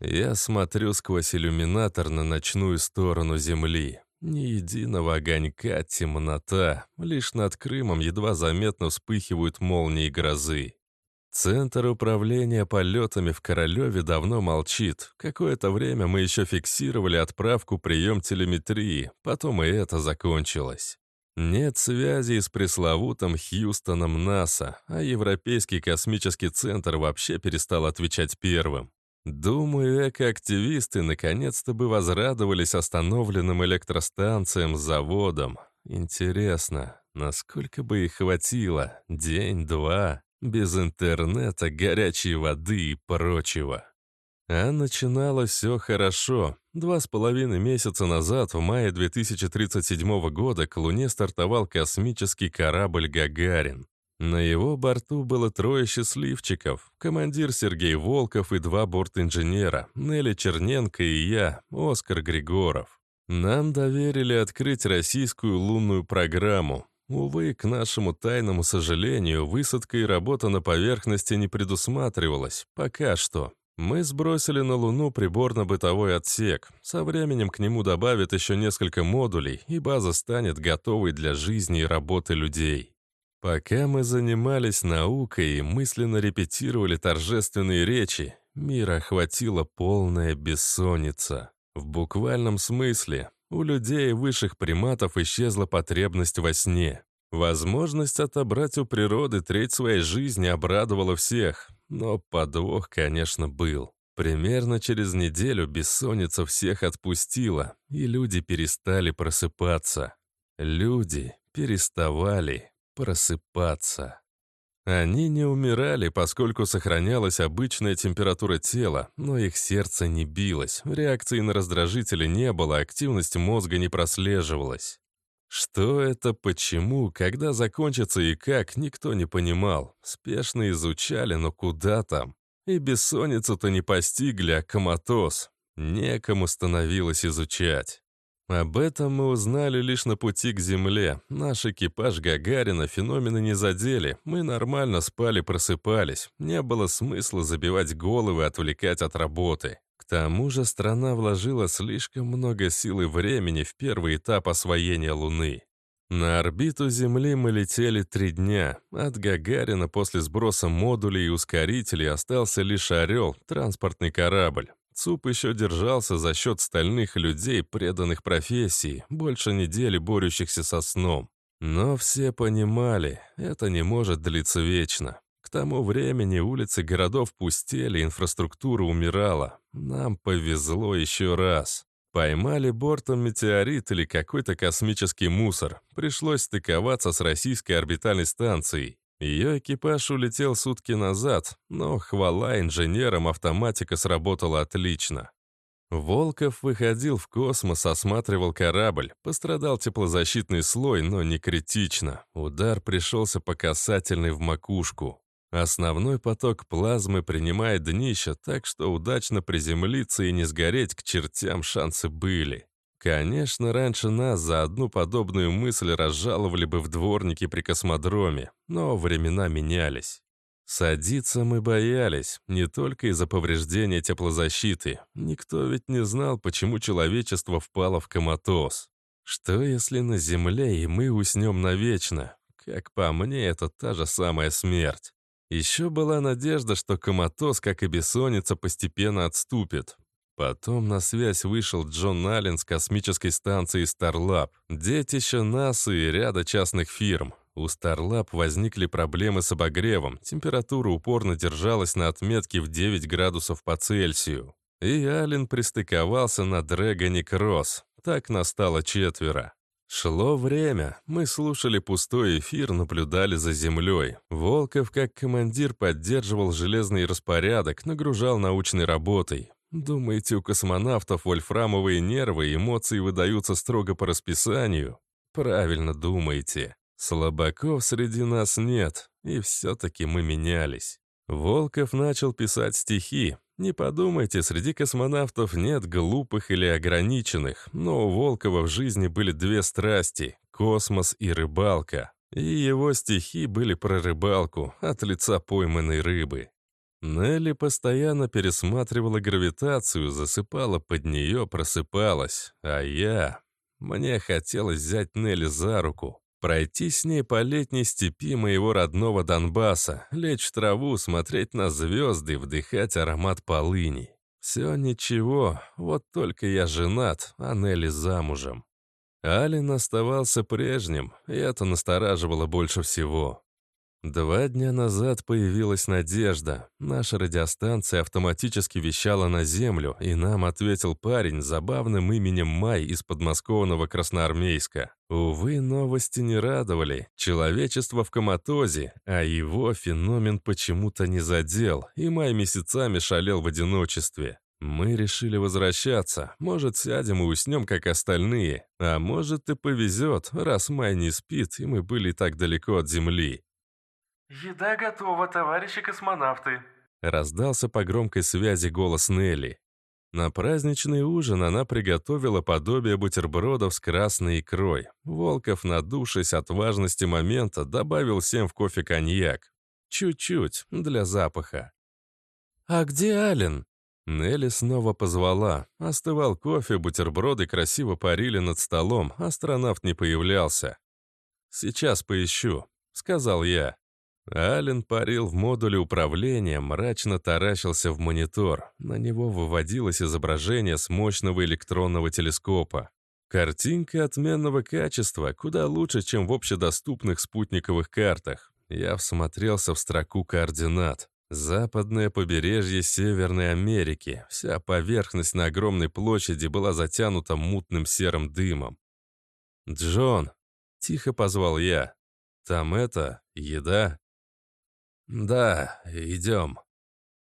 Я смотрю сквозь иллюминатор на ночную сторону Земли. Ни единого огонька, темнота. Лишь над Крымом едва заметно вспыхивают молнии грозы. Центр управления полетами в Королеве давно молчит. Какое-то время мы еще фиксировали отправку прием телеметрии, потом и это закончилось. Нет связи с пресловутым Хьюстоном НАСА, а Европейский космический центр вообще перестал отвечать первым. Думаю, экоактивисты наконец-то бы возрадовались остановленным электростанциям с заводом. Интересно, насколько бы их хватило? День-два? Без интернета, горячей воды и прочего. А начиналось все хорошо. Два с половиной месяца назад, в мае 2037 года, к Луне стартовал космический корабль «Гагарин». На его борту было трое счастливчиков. Командир Сергей Волков и два бортинженера, Нелли Черненко и я, Оскар Григоров. Нам доверили открыть российскую лунную программу. Увы, к нашему тайному сожалению, высадка и работа на поверхности не предусматривалась. Пока что. Мы сбросили на Луну приборно-бытовой отсек. Со временем к нему добавят еще несколько модулей, и база станет готовой для жизни и работы людей. Пока мы занимались наукой и мысленно репетировали торжественные речи, мир охватила полная бессонница. В буквальном смысле, у людей высших приматов исчезла потребность во сне. Возможность отобрать у природы треть своей жизни обрадовала всех, но подвох, конечно, был. Примерно через неделю бессонница всех отпустила, и люди перестали просыпаться. Люди переставали просыпаться. Они не умирали, поскольку сохранялась обычная температура тела, но их сердце не билось, реакции на раздражители не было, активность мозга не прослеживалась. Что это, почему, когда закончится и как, никто не понимал. Спешно изучали, но куда там? И бессонницу-то не постигли, а коматоз. Некому становилось изучать. Об этом мы узнали лишь на пути к Земле. Наш экипаж Гагарина феномены не задели. Мы нормально спали, просыпались. Не было смысла забивать головы, отвлекать от работы. К тому же страна вложила слишком много сил и времени в первый этап освоения Луны. На орбиту Земли мы летели три дня. От Гагарина после сброса модулей и ускорителей остался лишь «Орел» — транспортный корабль. ЦУП еще держался за счет стальных людей, преданных профессии, больше недели борющихся со сном. Но все понимали, это не может длиться вечно. К тому времени улицы городов пустели, инфраструктура умирала. Нам повезло еще раз. Поймали бортом метеорит или какой-то космический мусор. Пришлось стыковаться с российской орбитальной станцией. Ее экипаж улетел сутки назад, но хвала инженерам, автоматика сработала отлично. Волков выходил в космос, осматривал корабль. Пострадал теплозащитный слой, но не критично. Удар пришелся по касательной в макушку. Основной поток плазмы принимает днище, так что удачно приземлиться и не сгореть к чертям шансы были. Конечно, раньше нас за одну подобную мысль разжаловали бы в дворнике при космодроме, но времена менялись. Садиться мы боялись, не только из-за повреждения теплозащиты. Никто ведь не знал, почему человечество впало в коматоз. Что если на Земле и мы уснем навечно? Как по мне, это та же самая смерть. Еще была надежда, что коматоз, как и бессонница, постепенно отступит. Потом на связь вышел Джон Аллен с космической станции Starlab, детище НАСА и ряда частных фирм. У Starlab возникли проблемы с обогревом, температура упорно держалась на отметке в 9 градусов по Цельсию. И Аллен пристыковался на Дрэгоне Кросс. Так настало четверо. Шло время. Мы слушали пустой эфир, наблюдали за землей. Волков, как командир, поддерживал железный распорядок, нагружал научной работой. Думаете, у космонавтов вольфрамовые нервы и эмоции выдаются строго по расписанию? Правильно думаете. Слабаков среди нас нет, и все-таки мы менялись. Волков начал писать стихи. Не подумайте, среди космонавтов нет глупых или ограниченных, но у Волкова в жизни были две страсти — космос и рыбалка. И его стихи были про рыбалку, от лица пойманной рыбы. Нелли постоянно пересматривала гравитацию, засыпала под нее, просыпалась. А я... Мне хотелось взять Нелли за руку, пройти с ней по летней степи моего родного Донбасса, лечь в траву, смотреть на звезды, вдыхать аромат полыни. Все ничего, вот только я женат, а Нелли замужем. Алин оставался прежним, и это настораживало больше всего. Два дня назад появилась надежда. Наша радиостанция автоматически вещала на Землю, и нам ответил парень с забавным именем Май из подмосковного Красноармейска. Увы, новости не радовали. Человечество в коматозе, а его феномен почему-то не задел, и Май месяцами шалел в одиночестве. Мы решили возвращаться. Может, сядем и уснем, как остальные. А может, и повезет, раз Май не спит, и мы были так далеко от Земли. «Еда готова, товарищи космонавты!» Раздался по громкой связи голос Нелли. На праздничный ужин она приготовила подобие бутербродов с красной икрой. Волков, надувшись от важности момента, добавил всем в кофе коньяк. Чуть-чуть, для запаха. «А где Ален?» Нелли снова позвала. Остывал кофе, бутерброды красиво парили над столом, астронавт не появлялся. «Сейчас поищу», — сказал я. Ален парил в модуле управления, мрачно таращился в монитор. На него выводилось изображение с мощного электронного телескопа. Картинка отменного качества, куда лучше, чем в общедоступных спутниковых картах. Я всмотрелся в строку координат. Западное побережье Северной Америки. Вся поверхность на огромной площади была затянута мутным серым дымом. «Джон!» — тихо позвал я. «Там это... еда?» «Да, идем».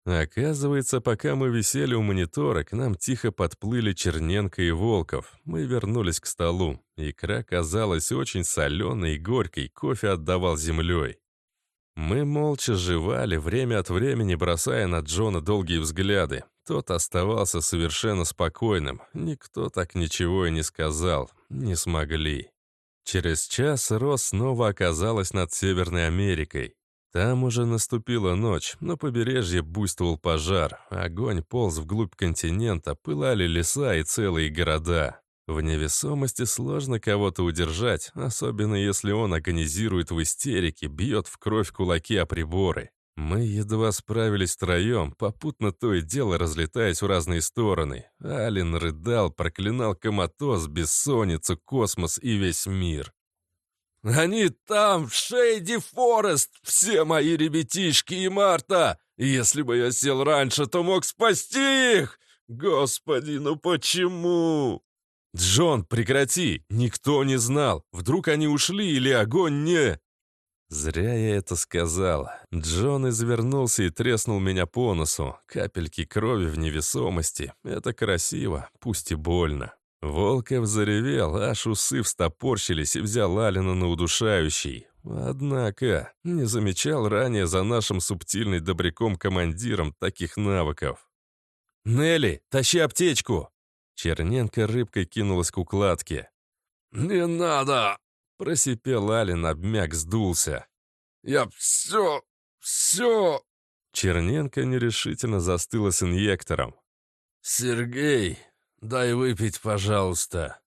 Оказывается, пока мы висели у монитора, к нам тихо подплыли Черненко и Волков. Мы вернулись к столу. Икра казалась очень соленой и горькой, кофе отдавал землей. Мы молча жевали, время от времени бросая на Джона долгие взгляды. Тот оставался совершенно спокойным. Никто так ничего и не сказал. Не смогли. Через час Рос снова оказалась над Северной Америкой. Там уже наступила ночь, на побережье буйствовал пожар, огонь полз вглубь континента, пылали леса и целые города. В невесомости сложно кого-то удержать, особенно если он агонизирует в истерике, бьет в кровь кулаки о приборы. Мы едва справились втроем, попутно то и дело разлетаясь в разные стороны. Ален рыдал, проклинал коматоз, бессонницу, космос и весь мир. Они там, в Шейди Форест, все мои ребятишки и Марта. Если бы я сел раньше, то мог спасти их. Господи, ну почему? Джон, прекрати, никто не знал. Вдруг они ушли или огонь не... Зря я это сказал. Джон извернулся и треснул меня по носу. Капельки крови в невесомости. Это красиво, пусть и больно. Волков заревел, аж усы встопорщились и взял Алина на удушающий. Однако не замечал ранее за нашим субтильный добряком-командиром таких навыков. «Нелли, тащи аптечку!» Черненко рыбкой кинулась к укладке. «Не надо!» — просипел Алин, обмяк, сдулся. «Я все, все...» Черненко нерешительно застыла с инъектором. «Сергей, «Дай выпить, пожалуйста».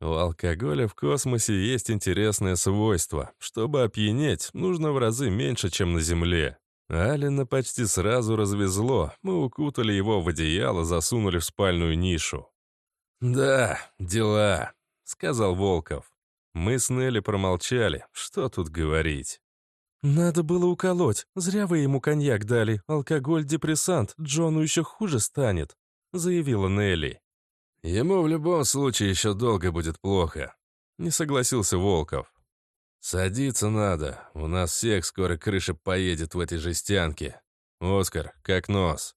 У алкоголя в космосе есть интересное свойство. Чтобы опьянеть, нужно в разы меньше, чем на Земле. Алина почти сразу развезло. Мы укутали его в одеяло, засунули в спальную нишу. «Да, дела», — сказал Волков. Мы с Нелли промолчали. Что тут говорить? «Надо было уколоть. Зря вы ему коньяк дали. Алкоголь — депрессант. Джону еще хуже станет», — заявила Нелли. Ему в любом случае еще долго будет плохо. Не согласился Волков. Садиться надо. У нас всех скоро крыша поедет в этой жестянке. Оскар, как нос?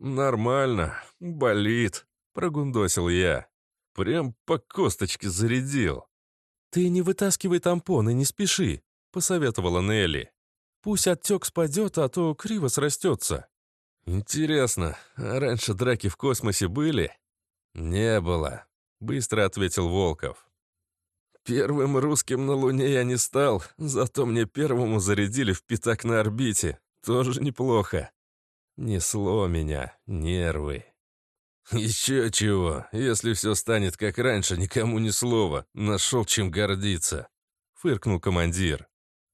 Нормально. Болит. Прогундосил я. Прям по косточке зарядил. «Ты не вытаскивай тампон и не спеши», — посоветовала Нелли. «Пусть отек спадет, а то криво срастется». «Интересно, а раньше драки в космосе были?» «Не было», — быстро ответил Волков. «Первым русским на Луне я не стал, зато мне первому зарядили в пятак на орбите. Тоже неплохо». Несло меня, нервы. «Еще чего, если все станет как раньше, никому ни слова. Нашел чем гордиться», — фыркнул командир.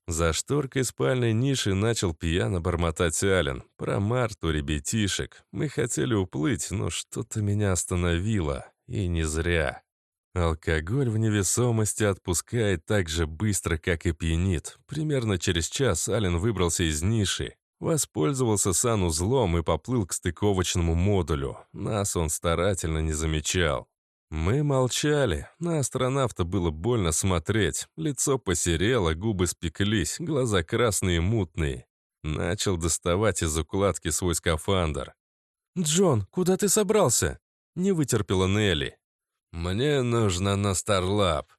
За шторкой спальной ниши начал пьяно бормотать Ален. Про Марту, ребятишек. Мы хотели уплыть, но что-то меня остановило. И не зря. Алкоголь в невесомости отпускает так же быстро, как и пьянит. Примерно через час Ален выбрался из ниши, воспользовался санузлом и поплыл к стыковочному модулю. Нас он старательно не замечал. Мы молчали. На астронавта было больно смотреть. Лицо посерело, губы спеклись, глаза красные мутные. Начал доставать из укладки свой скафандр. «Джон, куда ты собрался?» Не вытерпела Нелли. «Мне нужно на Старлаб».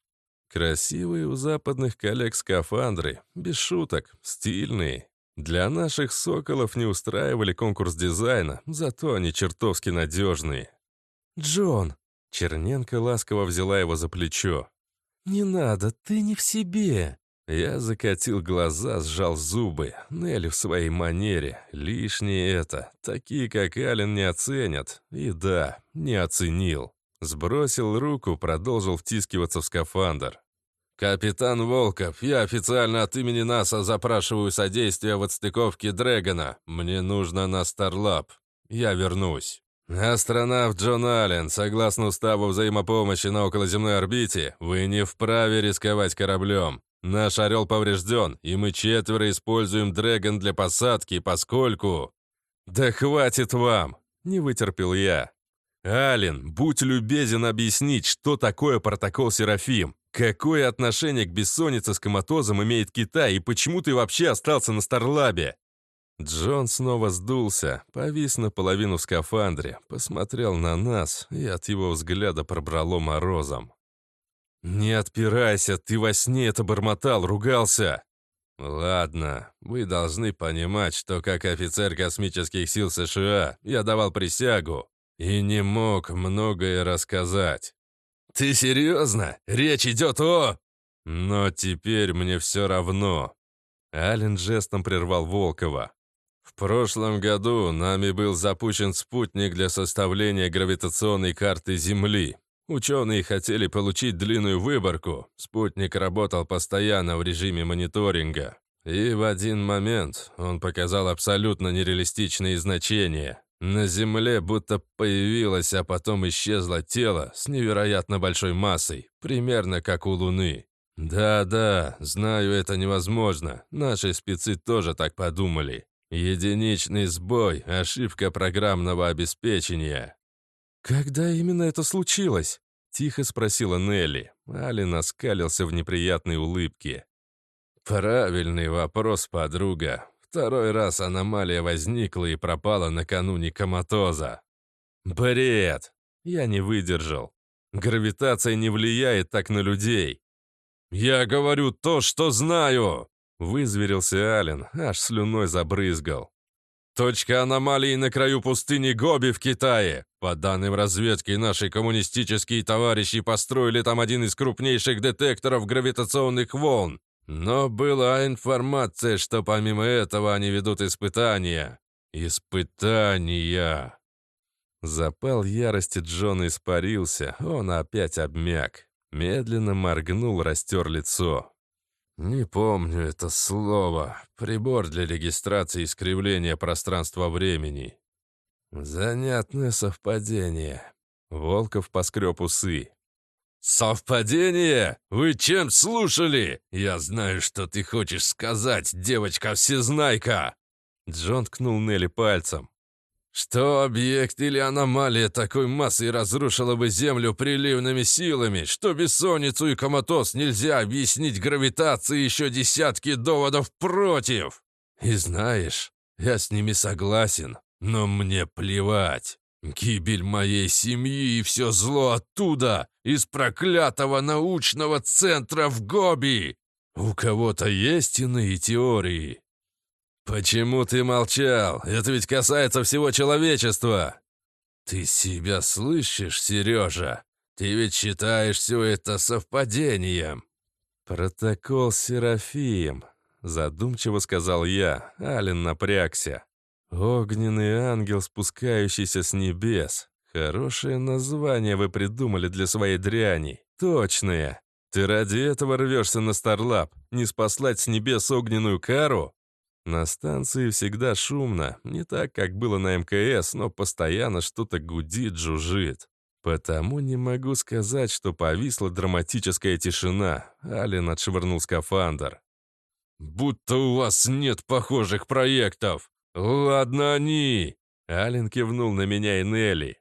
Красивые у западных коллег скафандры, без шуток, стильные. Для наших соколов не устраивали конкурс дизайна, зато они чертовски надежные. «Джон!» Черненко ласково взяла его за плечо. «Не надо, ты не в себе!» Я закатил глаза, сжал зубы. Нелли в своей манере. Лишнее это. Такие, как Ален, не оценят. И да, не оценил. Сбросил руку, продолжил втискиваться в скафандр. «Капитан Волков, я официально от имени НАСА запрашиваю содействие в отстыковке Дрэгона. Мне нужно на Старлаб. Я вернусь». «Астронавт Джон Аллен, согласно уставу взаимопомощи на околоземной орбите, вы не вправе рисковать кораблем. Наш «Орел» поврежден, и мы четверо используем Дрэгон для посадки, поскольку...» «Да хватит вам!» — не вытерпел я. «Аллен, будь любезен объяснить, что такое протокол Серафим. Какое отношение к бессоннице с коматозом имеет Китай, и почему ты вообще остался на Старлабе?» Джон снова сдулся, повис наполовину в скафандре, посмотрел на нас, и от его взгляда пробрало морозом. «Не отпирайся, ты во сне это бормотал, ругался!» «Ладно, вы должны понимать, что как офицер космических сил США я давал присягу и не мог многое рассказать». «Ты серьезно? Речь идет о...» «Но теперь мне все равно». Ален жестом прервал Волкова. Прошлом году нами был запущен спутник для составления гравитационной карты Земли. Ученые хотели получить длинную выборку. Спутник работал постоянно в режиме мониторинга. И в один момент он показал абсолютно нереалистичные значения. На Земле будто появилось, а потом исчезло тело с невероятно большой массой, примерно как у Луны. Да-да, знаю, это невозможно. Наши спецы тоже так подумали. Единичный сбой, ошибка программного обеспечения. «Когда именно это случилось?» — тихо спросила Нелли. Алин оскалился в неприятной улыбке. «Правильный вопрос, подруга. Второй раз аномалия возникла и пропала накануне коматоза». «Бред!» Я не выдержал. Гравитация не влияет так на людей. «Я говорю то, что знаю!» Вызверился Ален, аж слюной забрызгал. Точка аномалии на краю пустыни Гоби в Китае. По данным разведки, наши коммунистические товарищи построили там один из крупнейших детекторов гравитационных волн. Но была информация, что помимо этого они ведут испытания. Испытания. Запал ярости Джона испарился, он опять обмяк. Медленно моргнул, растер лицо. «Не помню это слово. Прибор для регистрации искривления пространства-времени». «Занятное совпадение». Волков поскреб усы. «Совпадение? Вы чем слушали? Я знаю, что ты хочешь сказать, девочка-всезнайка!» Джон ткнул Нелли пальцем. Что объект или аномалия такой массы разрушила бы Землю приливными силами, что бессонницу и коматоз нельзя объяснить гравитацией еще десятки доводов против. И знаешь, я с ними согласен, но мне плевать. Гибель моей семьи и все зло оттуда, из проклятого научного центра в Гоби. У кого-то есть иные теории? «Почему ты молчал? Это ведь касается всего человечества!» «Ты себя слышишь, Сережа? Ты ведь считаешь все это совпадением!» «Протокол Серафим», — задумчиво сказал я. Ален напрягся. Огненный ангел, спускающийся с небес. Хорошее название вы придумали для своей дряни. Точное. Ты ради этого рвешься на Старлаб? Не спаслать с небес огненную кару? На станции всегда шумно, не так, как было на МКС, но постоянно что-то гудит, жужжит. Потому не могу сказать, что повисла драматическая тишина. Ален отшвырнул скафандр. «Будто у вас нет похожих проектов!» «Ладно они!» Ален кивнул на меня и Нелли.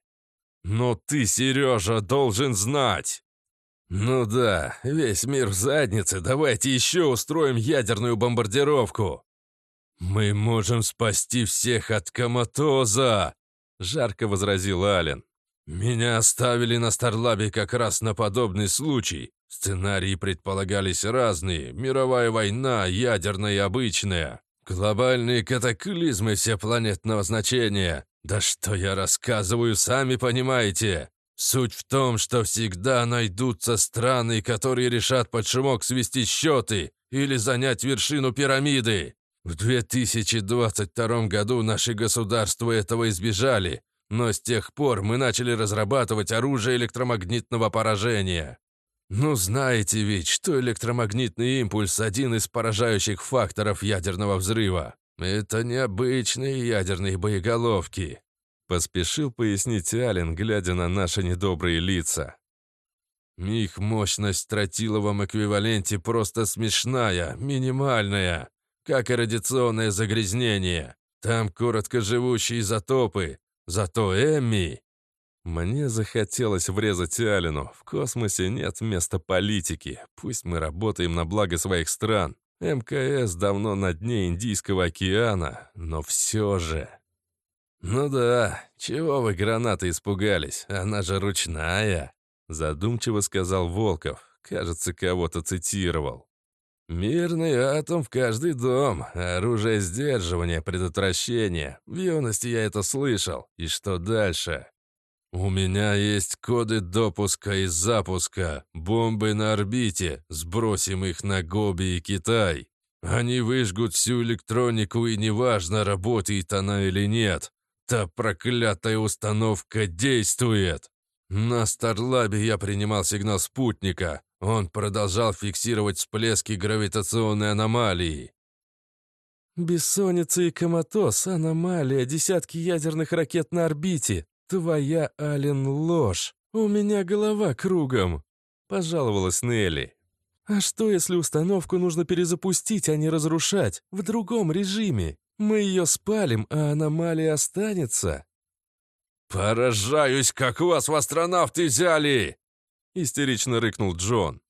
«Но ты, Сережа, должен знать!» «Ну да, весь мир в заднице, давайте еще устроим ядерную бомбардировку!» «Мы можем спасти всех от коматоза!» Жарко возразил Ален. «Меня оставили на Старлабе как раз на подобный случай. Сценарии предполагались разные. Мировая война, ядерная и обычная. Глобальные катаклизмы всепланетного значения. Да что я рассказываю, сами понимаете. Суть в том, что всегда найдутся страны, которые решат под шумок свести счеты или занять вершину пирамиды. В 2022 году наши государства этого избежали, но с тех пор мы начали разрабатывать оружие электромагнитного поражения. Ну, знаете ведь, что электромагнитный импульс – один из поражающих факторов ядерного взрыва. Это необычные ядерные боеголовки. Поспешил пояснить Ален, глядя на наши недобрые лица. Их мощность в тротиловом эквиваленте просто смешная, минимальная, как и радиационное загрязнение. Там короткоживущие изотопы, зато Эмми мне захотелось врезать Алину. В космосе нет места политики. Пусть мы работаем на благо своих стран. МКС давно на дне Индийского океана, но все же... «Ну да, чего вы гранаты испугались? Она же ручная!» Задумчиво сказал Волков. Кажется, кого-то цитировал. «Мирный атом в каждый дом, оружие сдерживания, предотвращения. В юности я это слышал. И что дальше? «У меня есть коды допуска и запуска. Бомбы на орбите. Сбросим их на Гоби и Китай. Они выжгут всю электронику, и неважно, работает она или нет. Та проклятая установка действует!» На Старлабе я принимал сигнал спутника. Он продолжал фиксировать всплески гравитационной аномалии. «Бессонница и коматоз, аномалия, десятки ядерных ракет на орбите. «Твоя, Ален, ложь! У меня голова кругом!» — пожаловалась Нелли. «А что, если установку нужно перезапустить, а не разрушать, в другом режиме? Мы ее спалим, а аномалия останется?» «Поражаюсь, как вас в астронавты взяли!» — истерично рыкнул Джон.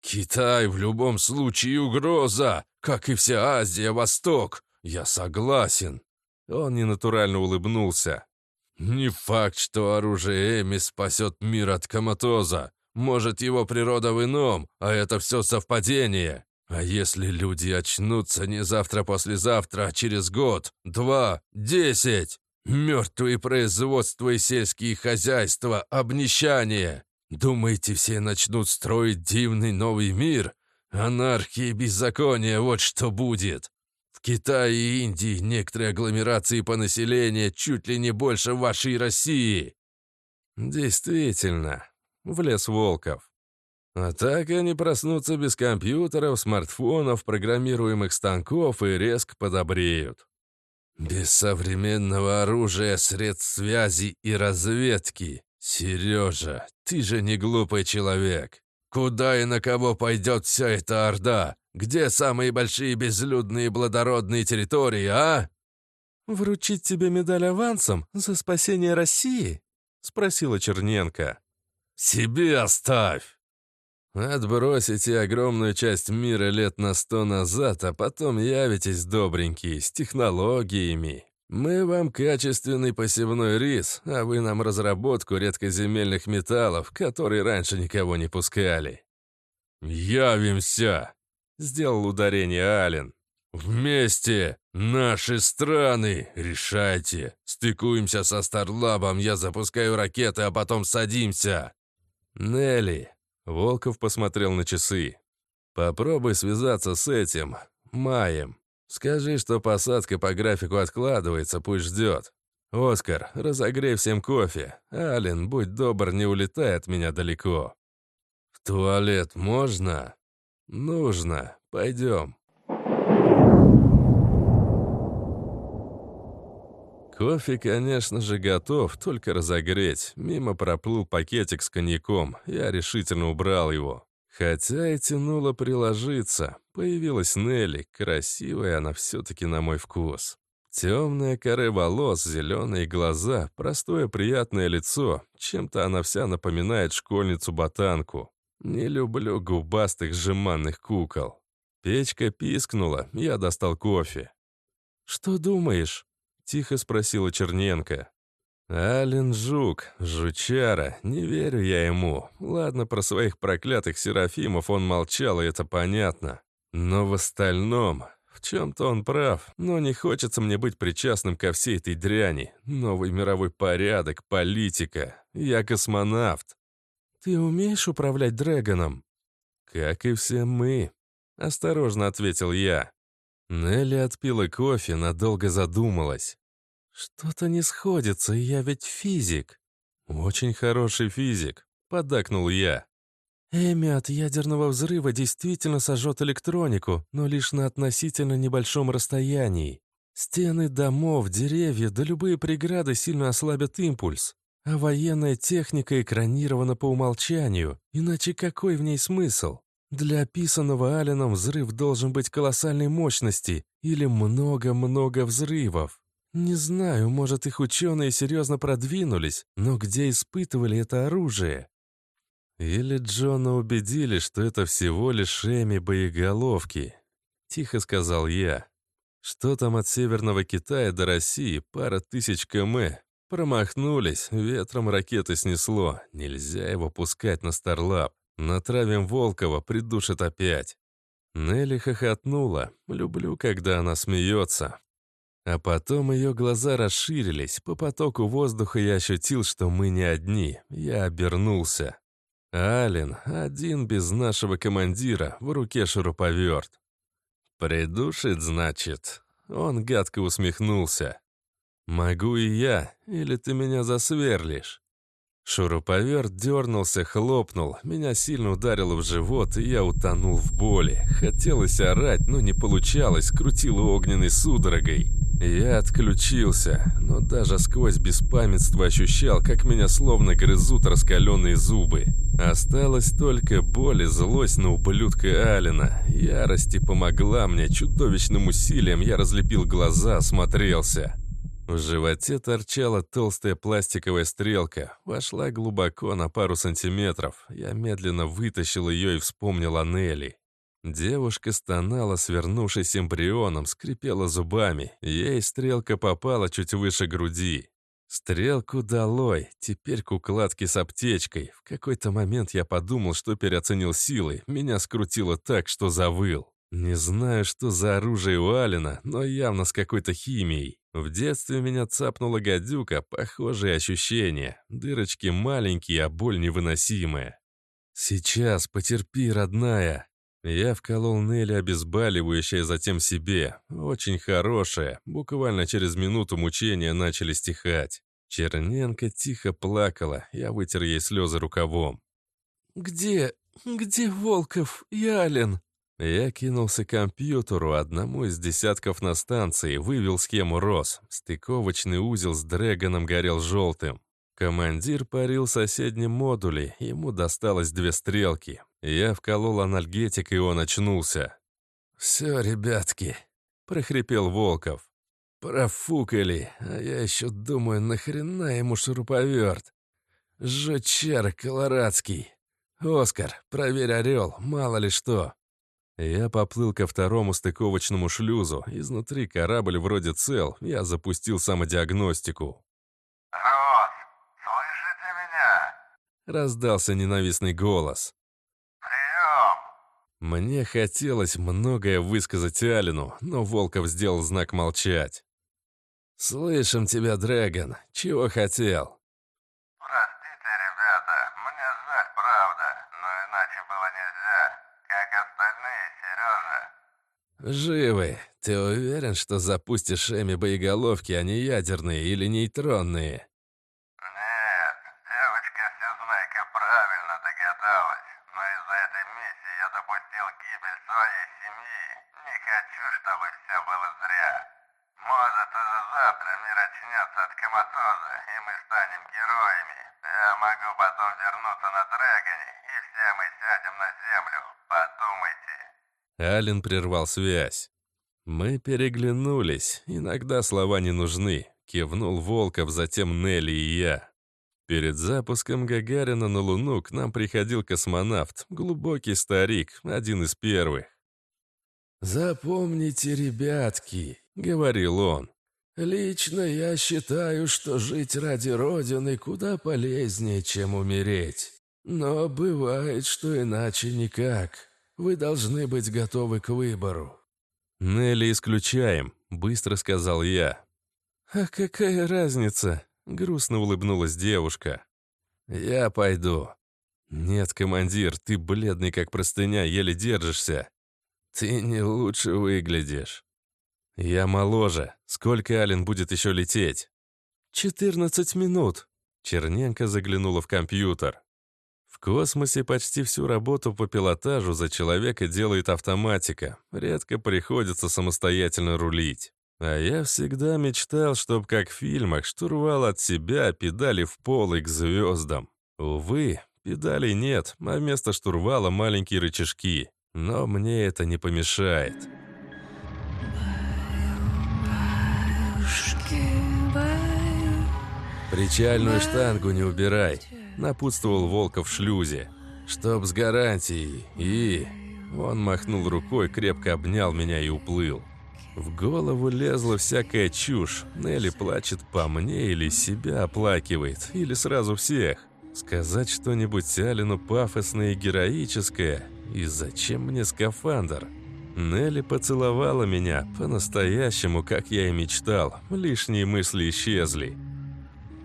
«Китай в любом случае угроза, как и вся Азия, Восток. Я согласен». Он ненатурально улыбнулся. Не факт, что оружие Эми спасет мир от коматоза. Может, его природа в ином, а это все совпадение. А если люди очнутся не завтра-послезавтра, а через год, два, десять? Мертвые производства и сельские хозяйства, обнищание. Думаете, все начнут строить дивный новый мир? Анархия и беззаконие, вот что будет. Китае и Индии некоторые агломерации по населению чуть ли не больше вашей России». «Действительно», — влез Волков. «А так они проснутся без компьютеров, смартфонов, программируемых станков и резко подобреют. Без современного оружия, средств связи и разведки. Сережа, ты же не глупый человек. Куда и на кого пойдет вся эта орда? Где самые большие безлюдные благородные территории, а?» «Вручить тебе медаль авансом за спасение России?» — спросила Черненко. «Себе оставь!» «Отбросите огромную часть мира лет на сто назад, а потом явитесь, добренькие, с технологиями. Мы вам качественный посевной рис, а вы нам разработку редкоземельных металлов, которые раньше никого не пускали». «Явимся!» Сделал ударение Ален. «Вместе! Наши страны! Решайте! Стыкуемся со Старлабом, я запускаю ракеты, а потом садимся!» «Нелли!» Волков посмотрел на часы. «Попробуй связаться с этим, Маем. Скажи, что посадка по графику откладывается, пусть ждет. Оскар, разогрей всем кофе. Ален, будь добр, не улетай от меня далеко. В туалет можно? Нужно. Пойдем. Кофе, конечно же, готов, только разогреть. Мимо проплыл пакетик с коньяком. Я решительно убрал его. Хотя и тянуло приложиться. Появилась Нелли, красивая она все-таки на мой вкус. Темная коры волос, зеленые глаза, простое приятное лицо. Чем-то она вся напоминает школьницу-ботанку. Не люблю губастых жеманных кукол. Печка пискнула, я достал кофе. «Что думаешь?» — тихо спросила Черненко. Ален Жук, жучара, не верю я ему. Ладно, про своих проклятых серафимов он молчал, и это понятно. Но в остальном, в чем-то он прав, но не хочется мне быть причастным ко всей этой дряни. Новый мировой порядок, политика. Я космонавт. Ты умеешь управлять Дрэгоном? Как и все мы, осторожно ответил я. Нелли отпила кофе, надолго задумалась. «Что-то не сходится, я ведь физик». «Очень хороший физик», — поддакнул я. Эми от ядерного взрыва действительно сожжет электронику, но лишь на относительно небольшом расстоянии. Стены домов, деревья, да любые преграды сильно ослабят импульс. А военная техника экранирована по умолчанию, иначе какой в ней смысл? Для описанного Алленом взрыв должен быть колоссальной мощности или много-много взрывов. Не знаю, может, их ученые серьезно продвинулись, но где испытывали это оружие? Или Джона убедили, что это всего лишь Эми боеголовки? Тихо сказал я. Что там от Северного Китая до России? Пара тысяч км. Промахнулись, ветром ракеты снесло. Нельзя его пускать на Старлаб. Натравим Волкова, придушит опять. Нелли хохотнула. Люблю, когда она смеется. А потом ее глаза расширились. По потоку воздуха я ощутил, что мы не одни. Я обернулся. Ален, один без нашего командира, в руке шуруповерт. «Придушит, значит?» Он гадко усмехнулся. «Могу и я, или ты меня засверлишь?» Шуруповерт дернулся, хлопнул, меня сильно ударило в живот, и я утонул в боли. Хотелось орать, но не получалось, крутило огненной судорогой. Я отключился, но даже сквозь беспамятство ощущал, как меня словно грызут раскаленные зубы. Осталась только боль и злость на ублюдка Алина. Ярости помогла мне, чудовищным усилием я разлепил глаза, осмотрелся. В животе торчала толстая пластиковая стрелка, вошла глубоко на пару сантиметров. Я медленно вытащил ее и вспомнил о Нелли. Девушка стонала, свернувшись эмбрионом, скрипела зубами. Ей стрелка попала чуть выше груди. Стрелку долой, теперь к укладке с аптечкой. В какой-то момент я подумал, что переоценил силы. Меня скрутило так, что завыл. Не знаю, что за оружие у Алина, но явно с какой-то химией. В детстве меня цапнула гадюка, похожие ощущения. Дырочки маленькие, а боль невыносимая. «Сейчас, потерпи, родная!» Я вколол Нелли обезболивающее, затем себе. Очень хорошее. Буквально через минуту мучения начали стихать. Черненко тихо плакала, я вытер ей слезы рукавом. «Где? Где Волков и Ален?» Я кинулся к компьютеру, одному из десятков на станции, вывел схему РОС. Стыковочный узел с Дрэгоном горел желтым. Командир парил в соседнем модуле, ему досталось две стрелки. Я вколол анальгетик, и он очнулся. «Все, ребятки», — прохрипел Волков. «Профукали, а я еще думаю, нахрена ему шуруповерт? Жучар колорадский. Оскар, проверь орел, мало ли что». Я поплыл ко второму стыковочному шлюзу. Изнутри корабль вроде цел. Я запустил самодиагностику. «Рос, слышите меня?» Раздался ненавистный голос. Мне хотелось многое высказать Алину, но Волков сделал знак молчать. «Слышим тебя, Дрэгон. Чего хотел?» «Простите, ребята, мне жаль, правда, но иначе было нельзя. Как остальные, Сережа?» «Живы. Ты уверен, что запустишь Эми боеголовки, а не ядерные или нейтронные?» Нет, девочка Всезнайка правильно догадалась, но из-за этой миссии я допустил гибель своей семьи. Не хочу, чтобы все было зря. Может, уже завтра мир очнется от коматоза, и мы станем героями. Я могу потом вернуться на Дрэгоне, и все мы сядем на землю. Подумайте. Ален прервал связь. Мы переглянулись. Иногда слова не нужны. Кивнул Волков, затем Нелли и я. Перед запуском Гагарина на Луну к нам приходил космонавт, глубокий старик, один из первых. «Запомните, ребятки», — говорил он, — «лично я считаю, что жить ради Родины куда полезнее, чем умереть. Но бывает, что иначе никак. Вы должны быть готовы к выбору». «Нелли исключаем», — быстро сказал я. «А какая разница?» — грустно улыбнулась девушка. «Я пойду». «Нет, командир, ты бледный, как простыня, еле держишься. Ты не лучше выглядишь». «Я моложе. Сколько Ален будет еще лететь?» «Четырнадцать минут». Черненко заглянула в компьютер. В космосе почти всю работу по пилотажу за человека делает автоматика. Редко приходится самостоятельно рулить. А я всегда мечтал, чтоб как в фильмах, штурвал от себя, педали в пол и к звездам. Увы, педалей нет, а вместо штурвала маленькие рычажки. Но мне это не помешает. «Причальную штангу не убирай», — напутствовал Волков в шлюзе. «Чтоб с гарантией. И...» Он махнул рукой, крепко обнял меня и уплыл. В голову лезла всякая чушь. Нелли плачет по мне или себя оплакивает, или сразу всех. Сказать что-нибудь Алину пафосное и героическое. И зачем мне скафандр? Нелли поцеловала меня, по-настоящему, как я и мечтал. Лишние мысли исчезли.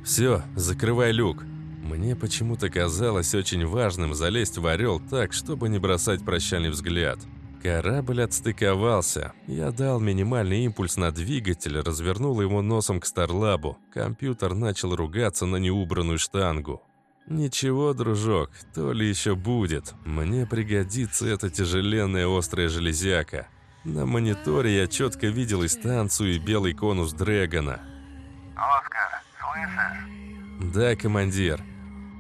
«Все, закрывай люк». Мне почему-то казалось очень важным залезть в «Орел» так, чтобы не бросать прощальный взгляд. Корабль отстыковался. Я дал минимальный импульс на двигатель, развернул его носом к Старлабу. Компьютер начал ругаться на неубранную штангу. «Ничего, дружок, то ли еще будет. Мне пригодится эта тяжеленная острая железяка». На мониторе я четко видел и станцию, и белый конус Дрэгона. Оскар, слышишь? «Да, командир».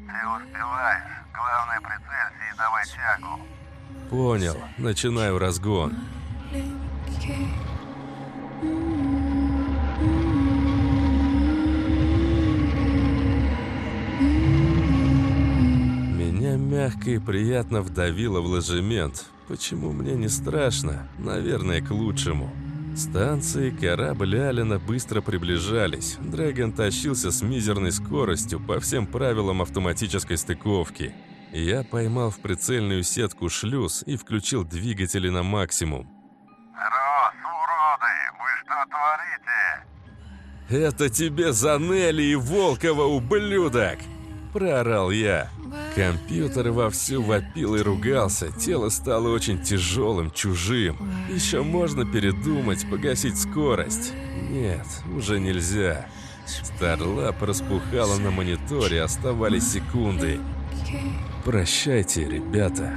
Ты успеваешь. Главное, прицелься и давай тягу. «Понял. Начинаю разгон». Меня мягко и приятно вдавило в ложемент. Почему мне не страшно? Наверное, к лучшему. Станции корабль Алина быстро приближались. Дрэгон тащился с мизерной скоростью по всем правилам автоматической стыковки. Я поймал в прицельную сетку шлюз и включил двигатели на максимум. Рос, уроды, вы что творите? «Это тебе за Нелли и Волкова, ублюдок!» Проорал я. Компьютер вовсю вопил и ругался, тело стало очень тяжелым, чужим. Еще можно передумать, погасить скорость. Нет, уже нельзя. Старлап распухала на мониторе, оставались секунды. Прощайте, ребята.